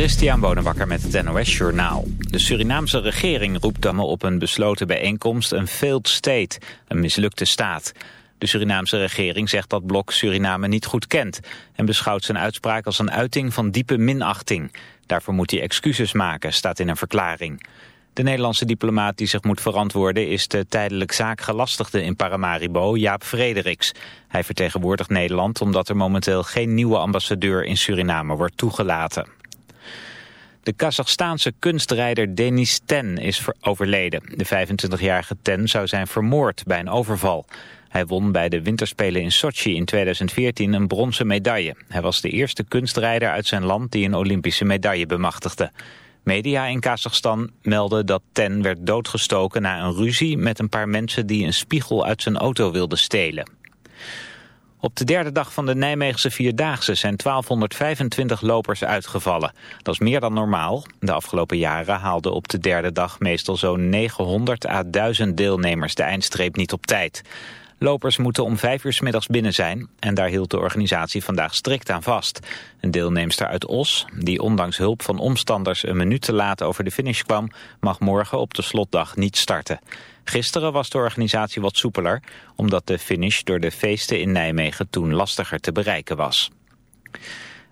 Christian Bonenbakker met het NOS Journaal. De Surinaamse regering roept dan op een besloten bijeenkomst een failed state, een mislukte staat. De Surinaamse regering zegt dat Blok Suriname niet goed kent... en beschouwt zijn uitspraak als een uiting van diepe minachting. Daarvoor moet hij excuses maken, staat in een verklaring. De Nederlandse diplomaat die zich moet verantwoorden is de tijdelijk zaakgelastigde in Paramaribo, Jaap Frederiks. Hij vertegenwoordigt Nederland omdat er momenteel geen nieuwe ambassadeur in Suriname wordt toegelaten. De Kazachstaanse kunstrijder Denis Ten is overleden. De 25-jarige Ten zou zijn vermoord bij een overval. Hij won bij de winterspelen in Sochi in 2014 een bronzen medaille. Hij was de eerste kunstrijder uit zijn land die een Olympische medaille bemachtigde. Media in Kazachstan melden dat Ten werd doodgestoken na een ruzie met een paar mensen die een spiegel uit zijn auto wilden stelen. Op de derde dag van de Nijmeegse Vierdaagse zijn 1225 lopers uitgevallen. Dat is meer dan normaal. De afgelopen jaren haalden op de derde dag meestal zo'n 900 à 1000 deelnemers de eindstreep niet op tijd. Lopers moeten om vijf uur s middags binnen zijn en daar hield de organisatie vandaag strikt aan vast. Een deelnemster uit Os, die ondanks hulp van omstanders een minuut te laat over de finish kwam, mag morgen op de slotdag niet starten. Gisteren was de organisatie wat soepeler, omdat de finish door de feesten in Nijmegen toen lastiger te bereiken was.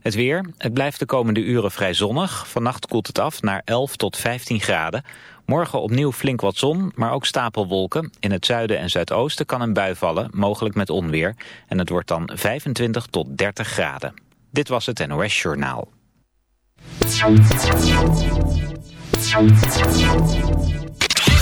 Het weer. Het blijft de komende uren vrij zonnig. Vannacht koelt het af naar 11 tot 15 graden. Morgen opnieuw flink wat zon, maar ook stapelwolken. In het zuiden en zuidoosten kan een bui vallen, mogelijk met onweer. En het wordt dan 25 tot 30 graden. Dit was het NOS Journaal.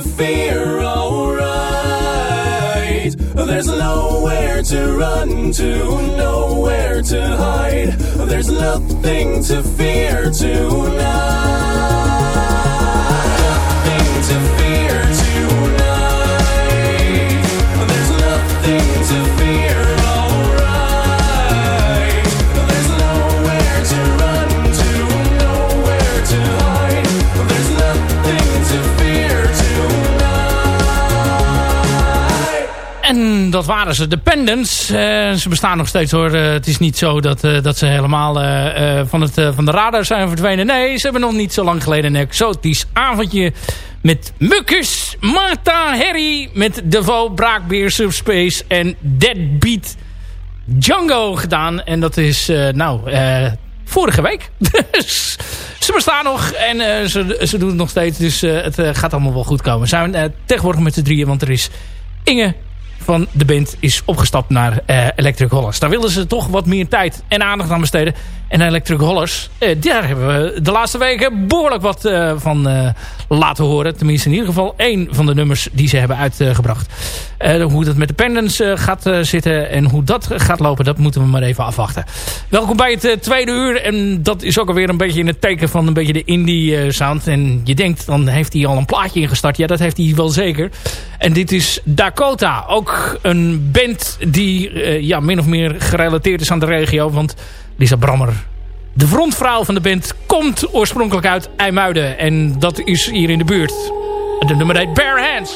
the. Ze bestaan nog steeds hoor. Uh, het is niet zo dat, uh, dat ze helemaal van, het, van de radar zijn verdwenen. Nee, ze hebben nog niet zo lang geleden een exotisch avondje... met Mukkus, Marta, Harry... met Devo, Braakbeer, Subspace en Deadbeat Django gedaan. En dat is, nou, vorige week. dus ze bestaan nog en ze, ze doen het nog steeds. Dus het gaat allemaal wel goed komen. We zijn tegenwoordig met z'n drieën, want er is Inge van de band is opgestapt naar uh, Electric Hollers. Daar wilden ze toch wat meer tijd en aandacht aan besteden. En Electric Hollers, uh, daar hebben we de laatste weken behoorlijk wat uh, van laten horen. Tenminste in ieder geval één van de nummers die ze hebben uitgebracht. hoe dat met de pendants gaat zitten en hoe dat gaat lopen, dat moeten we maar even afwachten. Welkom bij het tweede uur. En dat is ook alweer een beetje in het teken van een beetje de indie sound. En je denkt, dan heeft hij al een plaatje ingestart. Ja, dat heeft hij wel zeker. En dit is Dakota. Ook een band die ja, min of meer gerelateerd is aan de regio. Want Lisa Brammer, de frontvrouw van de band, komt oorspronkelijk uit IJmuiden. En dat is hier in de buurt. De nummer heet Bare Hands.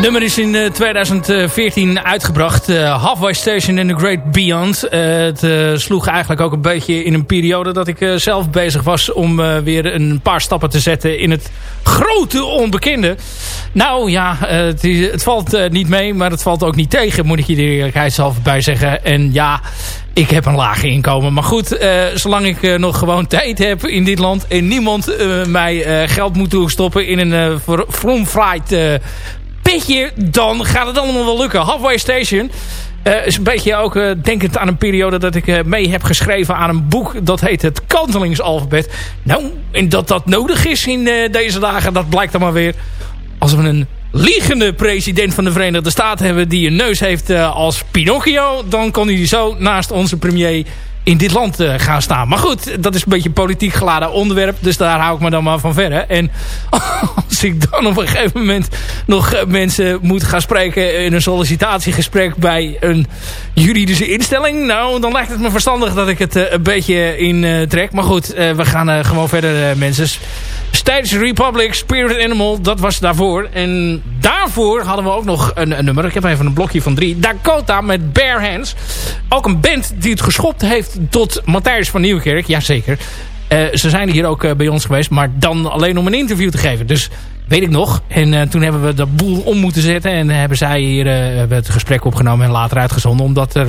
Nummer is in 2014 uitgebracht. Uh, Halfway Station in the Great Beyond. Uh, het uh, sloeg eigenlijk ook een beetje in een periode dat ik zelf bezig was... om weer een paar stappen te zetten in het grote onbekende. Nou ja, het, het, valt niet mee, maar het valt ook niet tegen... moet ik je de eerlijkheidshalve bij zeggen. En ja, ik heb een laag inkomen. Maar goed, zolang ik nog gewoon tijd heb in dit land... en niemand mij geld moet toestoppen in een from fright petje, dan gaat het allemaal wel lukken. Halfway Station uh, is een beetje ook uh, denkend aan een periode dat ik uh, mee heb geschreven aan een boek. Dat heet het kantelingsalfabet. Nou, en dat dat nodig is in deze dagen, dat blijkt dan maar weer. Als we een liegende president van de Verenigde Staten hebben die een neus heeft als Pinocchio. Dan kan hij zo naast onze premier in dit land uh, gaan staan. Maar goed, dat is een beetje een politiek geladen onderwerp. Dus daar hou ik me dan maar van verre. En als ik dan op een gegeven moment nog eh, mensen moet gaan spreken... in een sollicitatiegesprek bij een juridische instelling... nou, dan lijkt het me verstandig dat ik het uh, een beetje in trek. Maar goed, we gaan gewoon verder, mensen. Stage Republic, Spirit Animal, dat was daarvoor. En daarvoor hadden we ook nog een, een, nummer. Ik heb even een blokje van drie. Dakota met Bare Hands. Ook een band die het geschopt heeft tot Matthijs van Nieuwkerk. Jazeker. Uh, ze zijn hier ook uh, bij ons geweest. Maar dan alleen om een interview te geven. Dus weet ik nog. En uh, toen hebben we de boel om moeten zetten. En hebben zij hier het gesprek opgenomen en later uitgezonden. Omdat er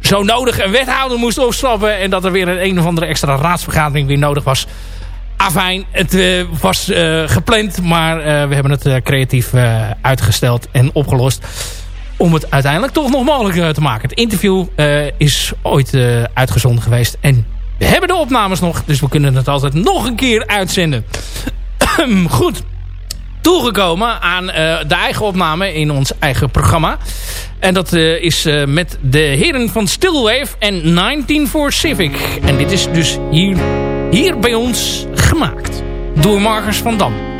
zo nodig een wethouder moest opstappen. En dat er weer een, een of andere extra raadsvergadering weer nodig was Afijn, het was gepland, maar we hebben het creatief uitgesteld en opgelost. Om het uiteindelijk toch nog mogelijk te maken. Het interview is ooit uitgezonden geweest. En we hebben de opnames nog, dus we kunnen het altijd nog een keer uitzenden. Goed, toegekomen aan de eigen opname in ons eigen programma. En dat is met de heren van Stillwave en 19 for Civic. En dit is dus hier hier bij ons gemaakt door Marcus van Dam.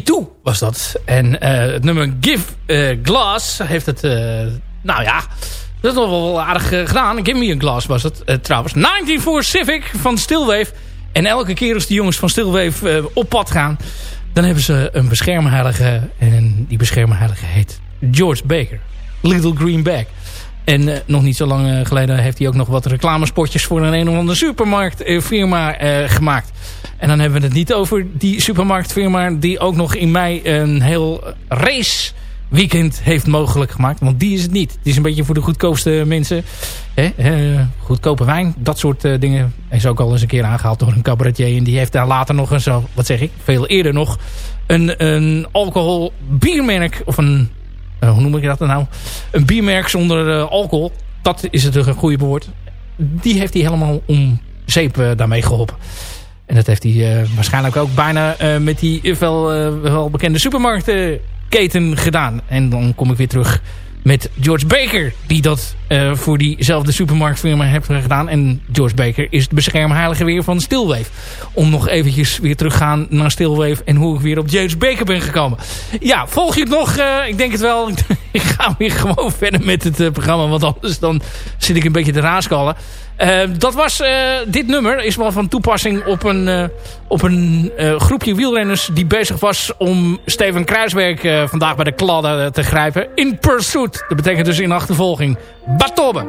P2 was dat. En eh, het nummer Give eh, Glass heeft het... eh, nou ja, dat is nog wel aardig gedaan. Give Me a Glass was het trouwens. 19 Civic van Stillwave. En elke keer als die jongens van Stillwave eh, op pad gaan... dan hebben ze een beschermheilige. En die beschermheilige heet George Baker. Little Green Bag. En eh, nog niet zo lang eh, geleden heeft hij ook nog wat reclamespotjes voor een een of andere supermarktfirma eh, gemaakt. En dan hebben we het niet over die supermarktfirma die ook nog in mei een heel race weekend heeft mogelijk gemaakt. Want die is het niet. Het is een beetje voor de goedkoopste mensen. Hè? Goedkope wijn, dat soort dingen. Is ook al eens een keer aangehaald door een cabaretier. En die heeft daar later nog eens, wat zeg ik, veel eerder nog... een, een alcohol biermerk of een hoe noem ik dat nou? Een biermerk zonder eh, alcohol. Dat is het een goede woord. Die heeft hij helemaal om zeep eh, daarmee geholpen. En dat heeft hij eh, waarschijnlijk ook bijna eh, met die wel, eh, wel bekende supermarktketen gedaan. En dan kom ik weer terug met George Baker. Die dat eh, voor diezelfde supermarktfirma heeft gedaan. En George Baker is de beschermheilige weer van Stillwave. Om nog eventjes weer terug te gaan naar Stillwave. En hoe ik weer op George Baker ben gekomen. Ja, volg je het nog? Eh, ik denk het wel. ik ga weer gewoon verder met het eh, programma. Want anders dan zit ik een beetje te raaskallen. Eh, dat was eh, dit nummer. Is wel van toepassing op een, eh, op een eh, groepje wielrenners die bezig was om Steven Kruisberg eh, vandaag bij de kladden te grijpen. In pursuit. Dat betekent dus in achtervolging. Batobbe.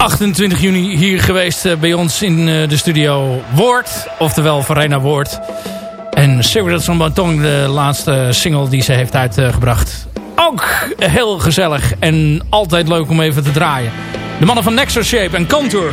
28 juni hier geweest eh, bij ons in eh, de studio Woord. Oftewel Verena Woord. En Cigarettes on Bantong, de laatste single die ze heeft uitgebracht. Ook heel gezellig en altijd leuk om even te draaien. De mannen van Nexus Shape en Contour.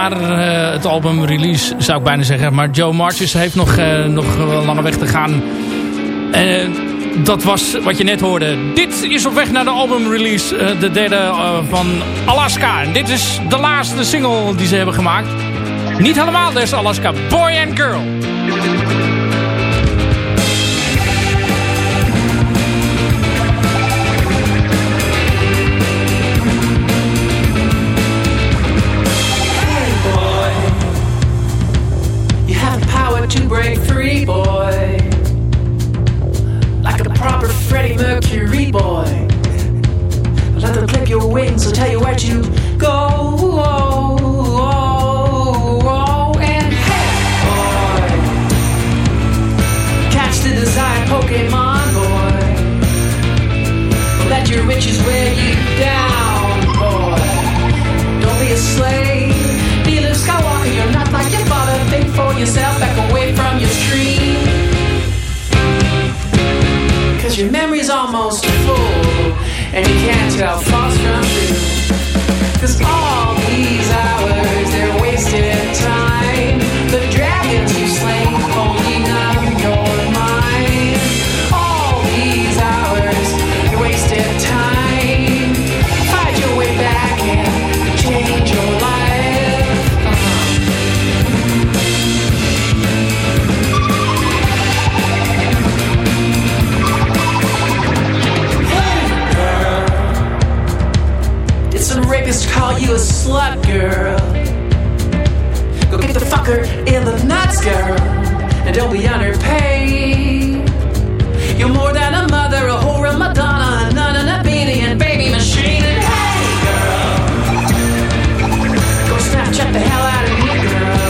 jaar eh, het album release, zou ik bijna zeggen. Maar Joe Marches heeft nog, eh, nog een lange weg te gaan. En dat was wat je net hoorde. Dit is op weg naar de album release, de derde van Alaska. En dit is de laatste single die ze hebben gemaakt. Niet helemaal dus Alaska, Boy and Girl. yourself. and don't be underpaid. You're more than a mother, a whore, a Madonna, a nun, in a beanie, and baby machine. And hey, girl, go Snapchat the hell out of me, girl.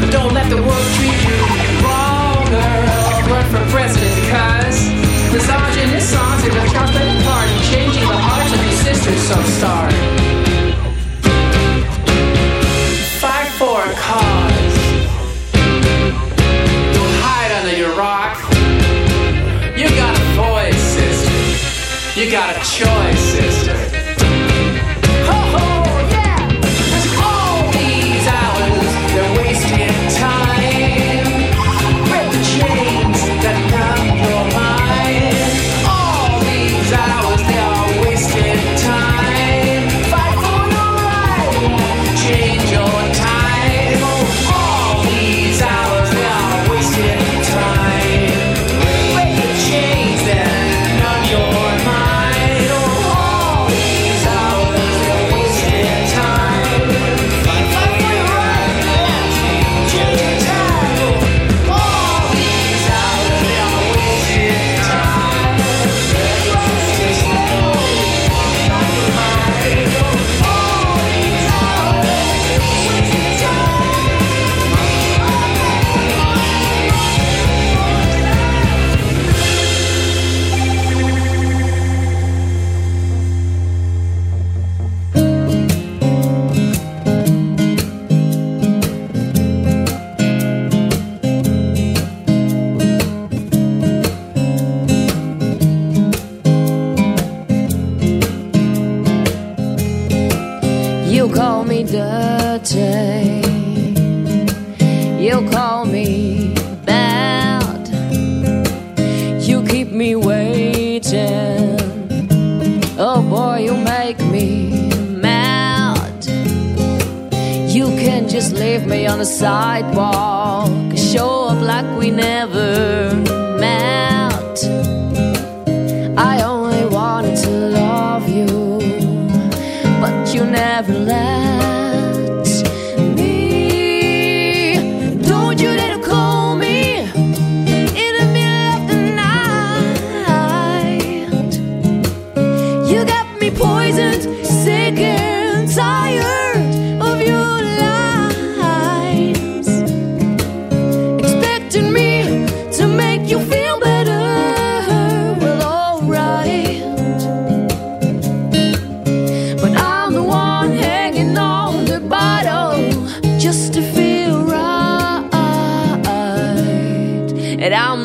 But don't let the world treat you wrong, girl. Run for president, cause misogynist songs are the chocolate part and changing the hearts of your sisters, so sorry.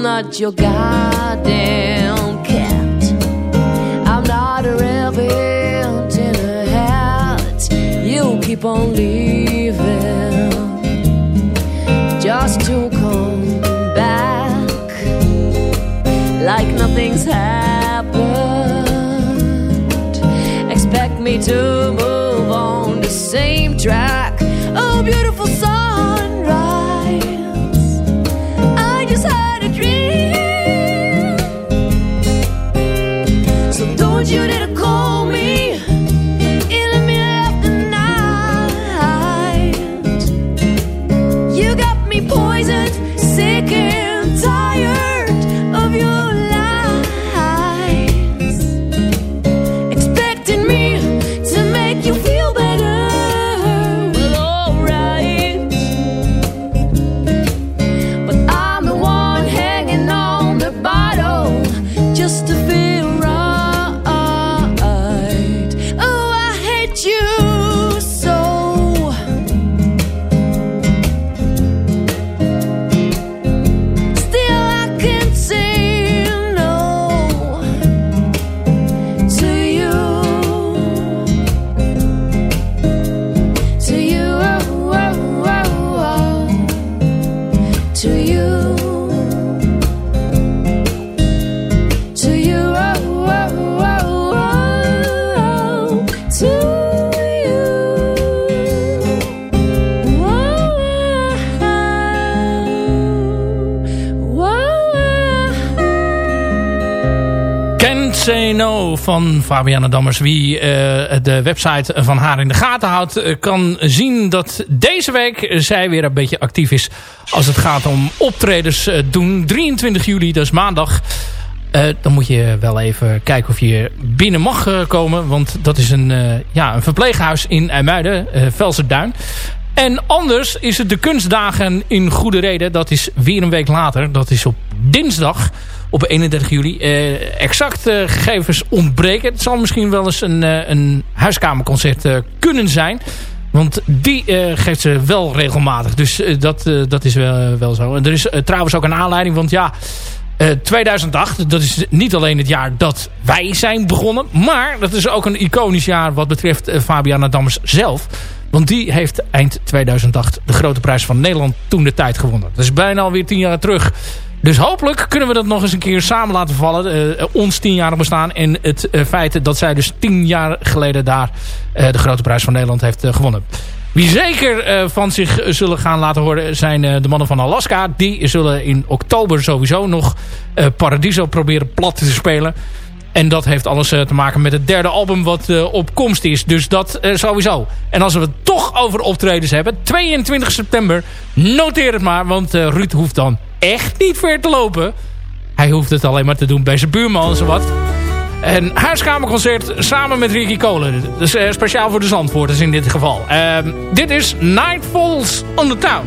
not your goddamn cat. I'm not a rabbit in a hat. You keep on leaving just to come back like nothing's happened. Expect me to move on the same track. Say van Fabiana Dammers. Wie eh, de website van haar in de gaten houdt... eh, kan zien dat deze week zij weer een beetje actief is... als het gaat om optredens eh, doen. 23 juli, dat is maandag. Dan moet je wel even kijken of je binnen mag komen. Want dat is een, ja, een verpleeghuis in IJmuiden, Velserduin. En anders is het de kunstdagen in Goede Reden. Dat is weer een week later. Dat is op dinsdag op 31 juli. Eh, exact eh, gegevens ontbreken. Het zal misschien wel eens een, eh, een huiskamerconcert kunnen zijn. Want die geeft ze wel regelmatig. Dus dat, dat is wel, wel zo. En er is trouwens ook een aanleiding. Want ja, eh, 2008, dat is niet alleen het jaar dat wij zijn begonnen. Maar dat is ook een iconisch jaar wat betreft Fabiana Dammers zelf. Want die heeft eind 2008 de grote prijs van Nederland toen de tijd gewonnen. Dat is bijna alweer tien jaar terug. Dus hopelijk kunnen we dat nog eens een keer samen laten vallen. Eh, ons tienjarig bestaan. En het eh, feit dat zij dus tien jaar geleden daar eh, de grote prijs van Nederland heeft gewonnen. Wie zeker van zich zullen gaan laten horen zijn de mannen van Alaska. Die zullen in oktober sowieso nog Paradiso proberen plat te spelen. En dat heeft alles te maken met het derde album wat op komst is. Dus dat sowieso. En als we het toch over optredens hebben. 22 september. Noteer het maar. Want Ruud hoeft dan echt niet ver te lopen. Hij hoeft het alleen maar te doen bij zijn buurman en zowat. Een huiskamerconcert samen met Ricky Kolen. Dus eh, speciaal voor de Zandvoorters in dit geval. Ehm, dit is Night Falls on the Town.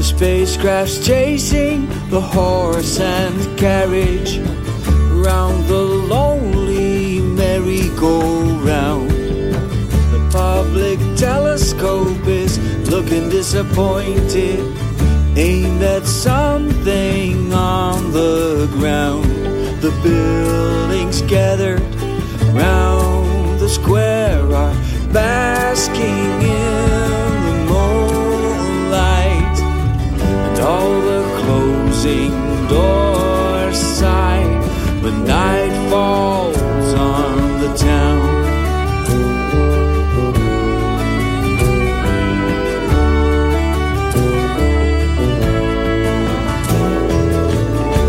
Spacecraft's chasing the horse and carriage round the lonely merry-go-round. The public telescope is looking disappointed, aimed at something on the ground. The buildings gathered round the square are basking in the moonlight and all the closing doors on the town.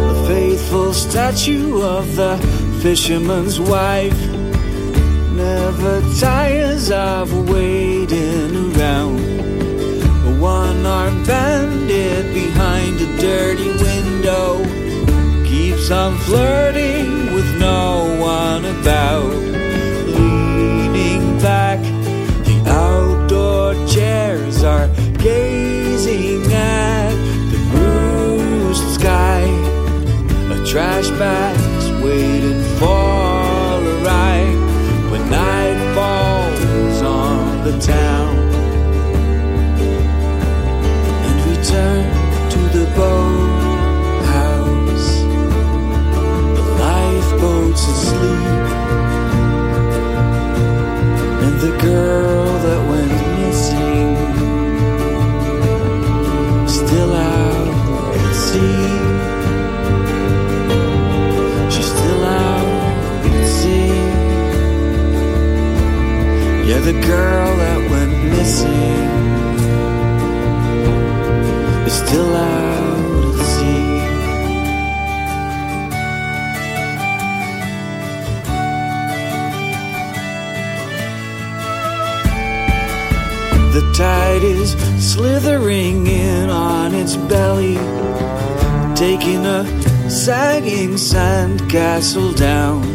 The faithful statue of the fisherman's wife never tires of waiting around. A one-armed bandit behind a dirty window keeps on flirting one about. Leaning back, the outdoor chairs are gazing at the bruised sky. A trash bag's waiting for the girl that went missing is still out at sea. The tide is slithering in on its belly, taking a sagging sandcastle down.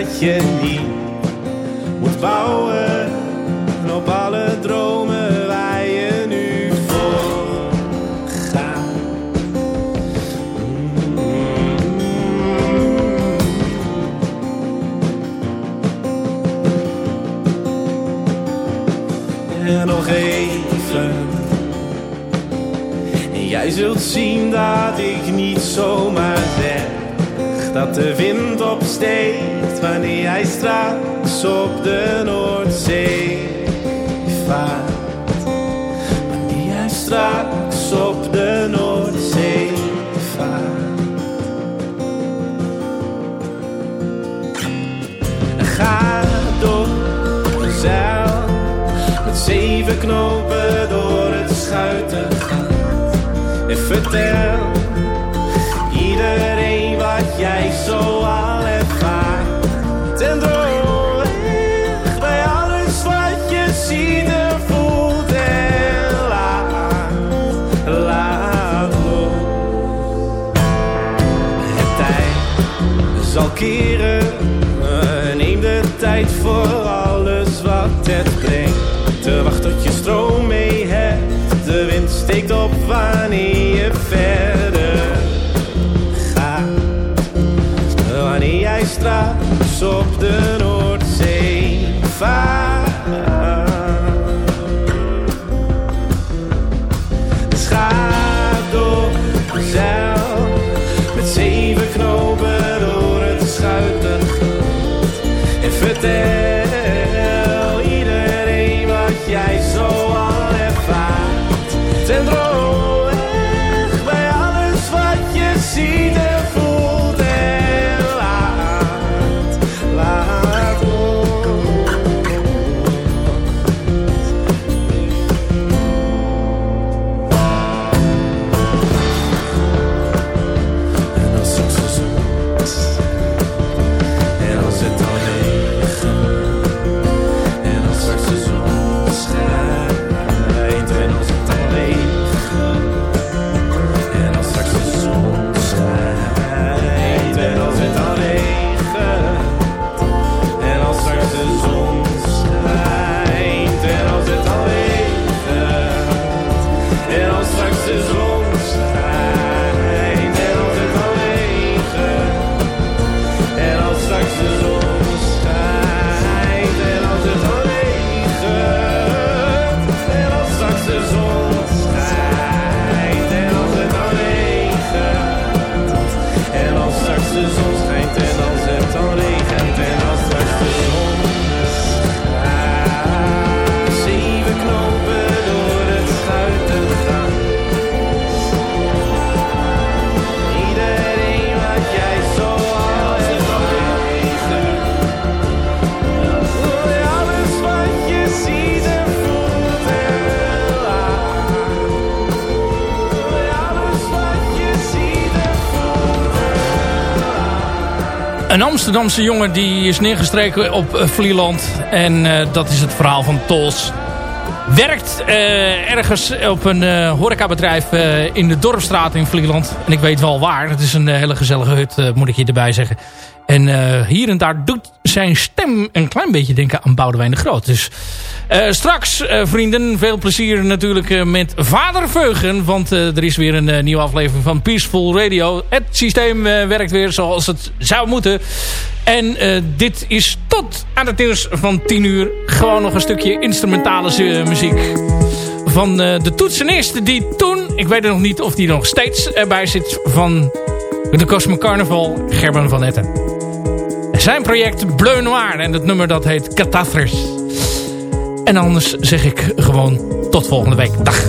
Dat je niet moet bouwen op alle dromen waar je nu voor gaat. En nog even en jij zult zien dat ik niet zomaar zeg dat de wind opsteekt wanneer jij straks op de Noordzee vaart. Wanneer jij straks op de Noordzee vaart. Ga door de zeil met zeven knopen door het schuitengat. En vertel iedereen wat jij zo al Te wachten tot je stroom mee hebt. De wind steekt op wanneer je verder gaat. Wanneer jij straks op de Een Amsterdamse jongen die is neergestreken op eh, Vlieland. En eh, dat is het verhaal van Tols. Werkt eh, ergens op een eh, horecabedrijf in de Dorpstraat in Vlieland. En ik weet wel waar. Het is een hele gezellige hut, moet ik je erbij zeggen. En eh, hier en daar doet zijn stem een klein beetje denken aan Boudewijn de Groot. Dus eh, straks, eh, vrienden, veel plezier natuurlijk met Vader Veugen. Want er is weer een nieuwe aflevering van Peaceful Radio. Het systeem werkt weer zoals het zou moeten. En dit is tot aan het nieuws van 10 uur gewoon nog een stukje instrumentale muziek. Van de toetsenist die toen, ik weet nog niet of die nog steeds erbij zit, van de Cosmic Carnival, Gerben van Etten. Zijn project Bleu Noir en het nummer dat heet Catastris. En anders zeg ik gewoon tot volgende week. Dag.